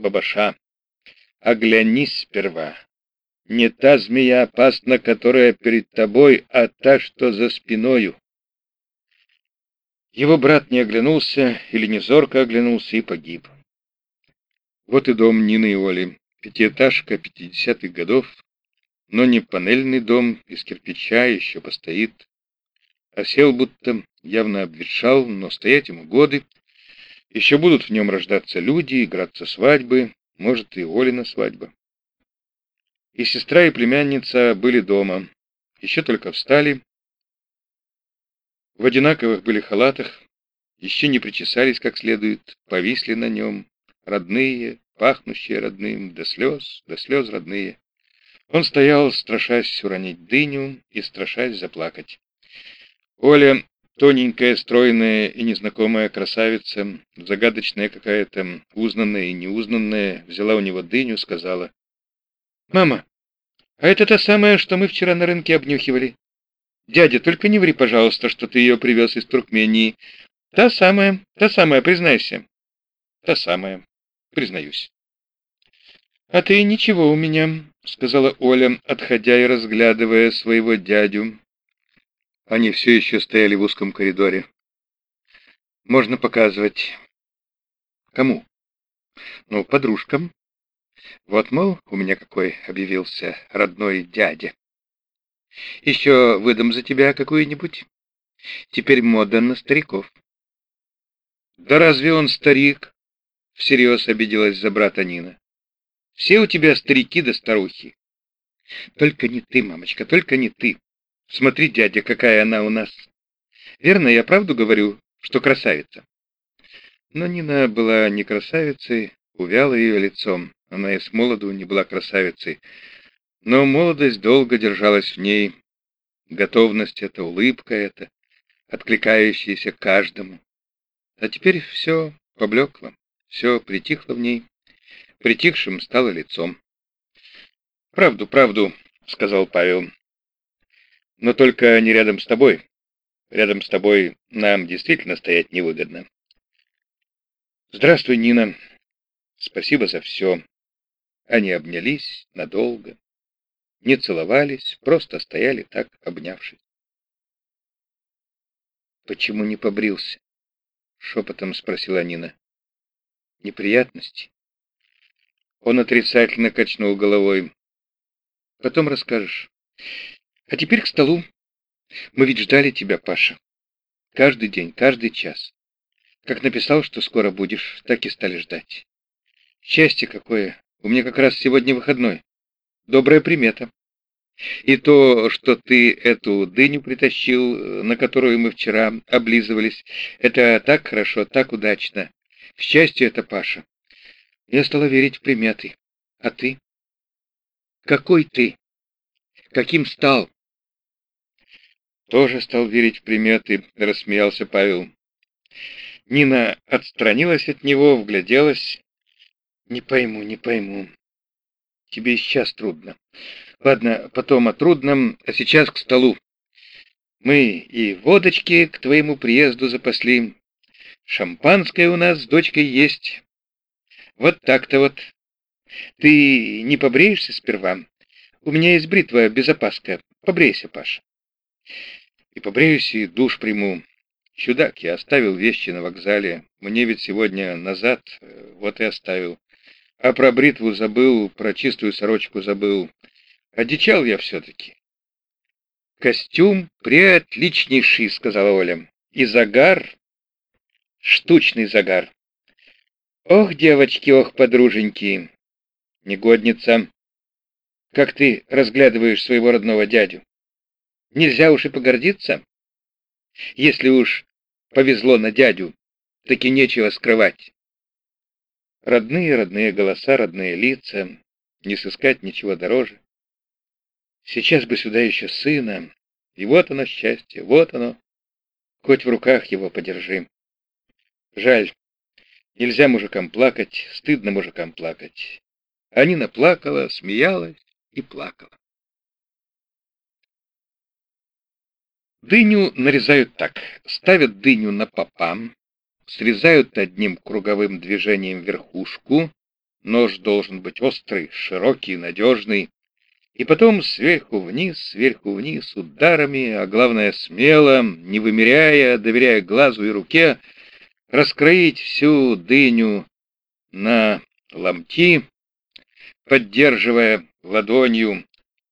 бабаша, оглянись сперва. Не та змея опасна, которая перед тобой, а та, что за спиною. Его брат не оглянулся или не зорко оглянулся и погиб. Вот и дом Нины и Оли, пятиэтажка пятидесятых годов, но не панельный дом из кирпича еще постоит. Осел будто явно обветшал, но стоять ему годы. Еще будут в нем рождаться люди, играться свадьбы, может и Олина свадьба. И сестра, и племянница были дома. Еще только встали. В одинаковых были халатах, еще не причесались как следует, повисли на нем, родные, пахнущие родным, до слез, до слез родные. Он стоял, страшась уронить дыню и страшась заплакать. Оля, тоненькая, стройная и незнакомая красавица, загадочная какая-то, узнанная и неузнанная, взяла у него дыню, сказала. «Мама, а это та самая, что мы вчера на рынке обнюхивали? Дядя, только не ври, пожалуйста, что ты ее привез из Туркмении. Та самая, та самая, признайся». «Та самая, признаюсь». «А ты ничего у меня», — сказала Оля, отходя и разглядывая своего дядю. Они все еще стояли в узком коридоре. «Можно показывать». «Кому?» «Ну, подружкам». «Вот, мол, у меня какой объявился родной дядя». «Еще выдам за тебя какую-нибудь. Теперь мода на стариков». «Да разве он старик?» — всерьез обиделась за брата Нина. Все у тебя старики да старухи. Только не ты, мамочка, только не ты. Смотри, дядя, какая она у нас. Верно, я правду говорю, что красавица. Но Нина была не красавицей, увяла ее лицом. Она и с молоду не была красавицей. Но молодость долго держалась в ней. Готовность эта, улыбка эта, откликающаяся каждому. А теперь все поблекло, все притихло в ней притихшим стало лицом. «Правду, правду», — сказал Павел. «Но только не рядом с тобой. Рядом с тобой нам действительно стоять невыгодно». «Здравствуй, Нина. Спасибо за все». Они обнялись надолго, не целовались, просто стояли так, обнявшись. «Почему не побрился?» — шепотом спросила Нина. «Неприятности?» Он отрицательно качнул головой. Потом расскажешь. А теперь к столу. Мы ведь ждали тебя, Паша. Каждый день, каждый час. Как написал, что скоро будешь, так и стали ждать. Счастье какое. У меня как раз сегодня выходной. Добрая примета. И то, что ты эту дыню притащил, на которую мы вчера облизывались, это так хорошо, так удачно. К счастью это, Паша. Я стала верить в приметы. А ты? Какой ты? Каким стал? Тоже стал верить в приметы, рассмеялся Павел. Нина отстранилась от него, вгляделась. Не пойму, не пойму. Тебе сейчас трудно. Ладно, потом о трудном, а сейчас к столу. Мы и водочки к твоему приезду запасли. Шампанское у нас с дочкой есть. Вот так-то вот. Ты не побреешься сперва? У меня есть бритва без опаска. Побрейся, Паша. И побреюсь, и душ приму. Чудак, я оставил вещи на вокзале. Мне ведь сегодня назад, э, вот и оставил. А про бритву забыл, про чистую сорочку забыл. Одичал я все-таки. Костюм преотличнейший, сказала Оля. И загар, штучный загар. Ох, девочки, ох, подруженьки! Негодница! Как ты разглядываешь своего родного дядю? Нельзя уж и погордиться? Если уж повезло на дядю, таки нечего скрывать. Родные, родные голоса, родные лица, не сыскать ничего дороже. Сейчас бы сюда еще сына, и вот оно счастье, вот оно. Хоть в руках его подержи. Жаль, Нельзя мужикам плакать, стыдно мужикам плакать. Анина плакала, смеялась и плакала. Дыню нарезают так. Ставят дыню на попам, срезают одним круговым движением верхушку, Нож должен быть острый, широкий, надежный. И потом сверху вниз, сверху вниз, ударами, а главное смело, не вымеряя, доверяя глазу и руке, раскроить всю дыню на ломти, поддерживая ладонью